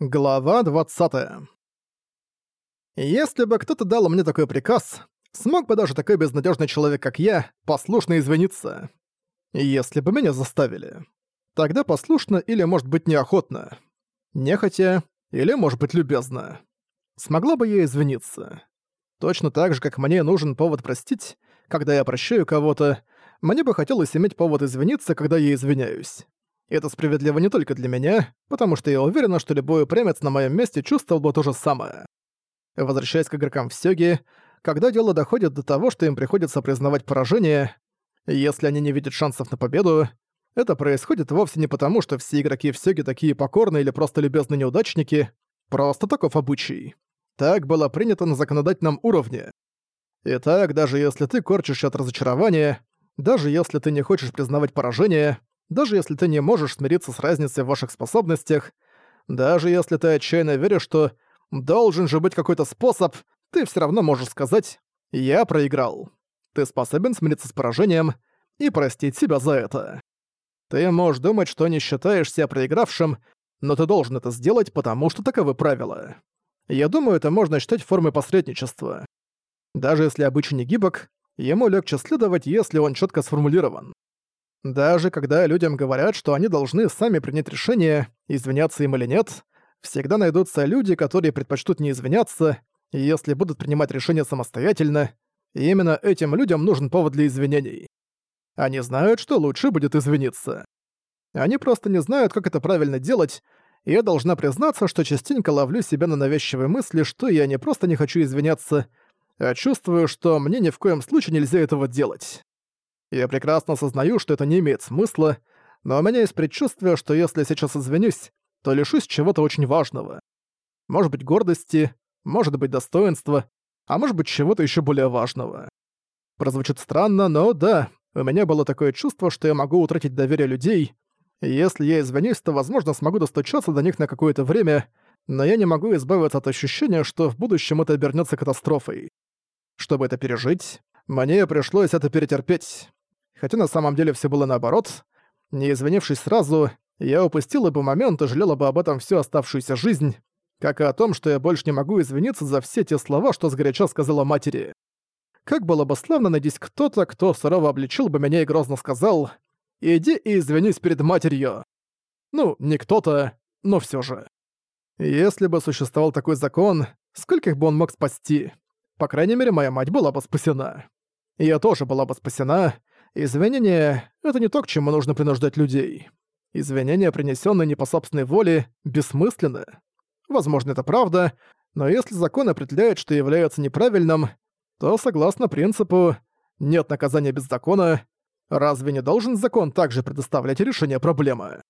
Глава 20. Если бы кто-то дал мне такой приказ, смог бы даже такой безнадежный человек, как я, послушно извиниться. Если бы меня заставили. Тогда послушно или, может быть, неохотно. Нехотя или, может быть, любезно. Смогла бы я извиниться. Точно так же, как мне нужен повод простить, когда я прощаю кого-то, мне бы хотелось иметь повод извиниться, когда я извиняюсь. Это справедливо не только для меня, потому что я уверена, что любой упрямец на моем месте чувствовал бы то же самое. Возвращаясь к игрокам в Сёге, когда дело доходит до того, что им приходится признавать поражение, если они не видят шансов на победу, это происходит вовсе не потому, что все игроки в Сёге такие покорные или просто любезные неудачники, просто таков обычай. Так было принято на законодательном уровне. Итак, даже если ты корчишь от разочарования, даже если ты не хочешь признавать поражение, даже если ты не можешь смириться с разницей в ваших способностях, даже если ты отчаянно веришь, что должен же быть какой-то способ, ты все равно можешь сказать «я проиграл». Ты способен смириться с поражением и простить себя за это. Ты можешь думать, что не считаешь себя проигравшим, но ты должен это сделать, потому что таковы правила. Я думаю, это можно считать формой посредничества. Даже если обычный гибок, ему легче следовать, если он четко сформулирован. Даже когда людям говорят, что они должны сами принять решение, извиняться им или нет, всегда найдутся люди, которые предпочтут не извиняться, если будут принимать решение самостоятельно, и именно этим людям нужен повод для извинений. Они знают, что лучше будет извиниться. Они просто не знают, как это правильно делать, и я должна признаться, что частенько ловлю себя на навязчивой мысли, что я не просто не хочу извиняться, а чувствую, что мне ни в коем случае нельзя этого делать. Я прекрасно осознаю, что это не имеет смысла, но у меня есть предчувствие, что если я сейчас извинюсь, то лишусь чего-то очень важного. Может быть, гордости, может быть, достоинства, а может быть, чего-то еще более важного. Прозвучит странно, но да, у меня было такое чувство, что я могу утратить доверие людей. И если я извинюсь, то, возможно, смогу достучаться до них на какое-то время, но я не могу избавиться от ощущения, что в будущем это обернется катастрофой. Чтобы это пережить, мне пришлось это перетерпеть хотя на самом деле все было наоборот. Не извинившись сразу, я упустила бы момент и жалела бы об этом всю оставшуюся жизнь, как и о том, что я больше не могу извиниться за все те слова, что сгоряча сказала матери. Как было бы славно найдись кто-то, кто сурово обличил бы меня и грозно сказал «Иди и извинись перед матерью». Ну, не кто-то, но все же. Если бы существовал такой закон, скольких бы он мог спасти? По крайней мере, моя мать была бы спасена. Я тоже была бы спасена, Извинения — это не то, к чему нужно принуждать людей. Извинения, принесенные не по собственной воле, бессмысленны. Возможно, это правда, но если закон определяет, что является неправильным, то, согласно принципу «нет наказания без закона», разве не должен закон также предоставлять решение проблемы?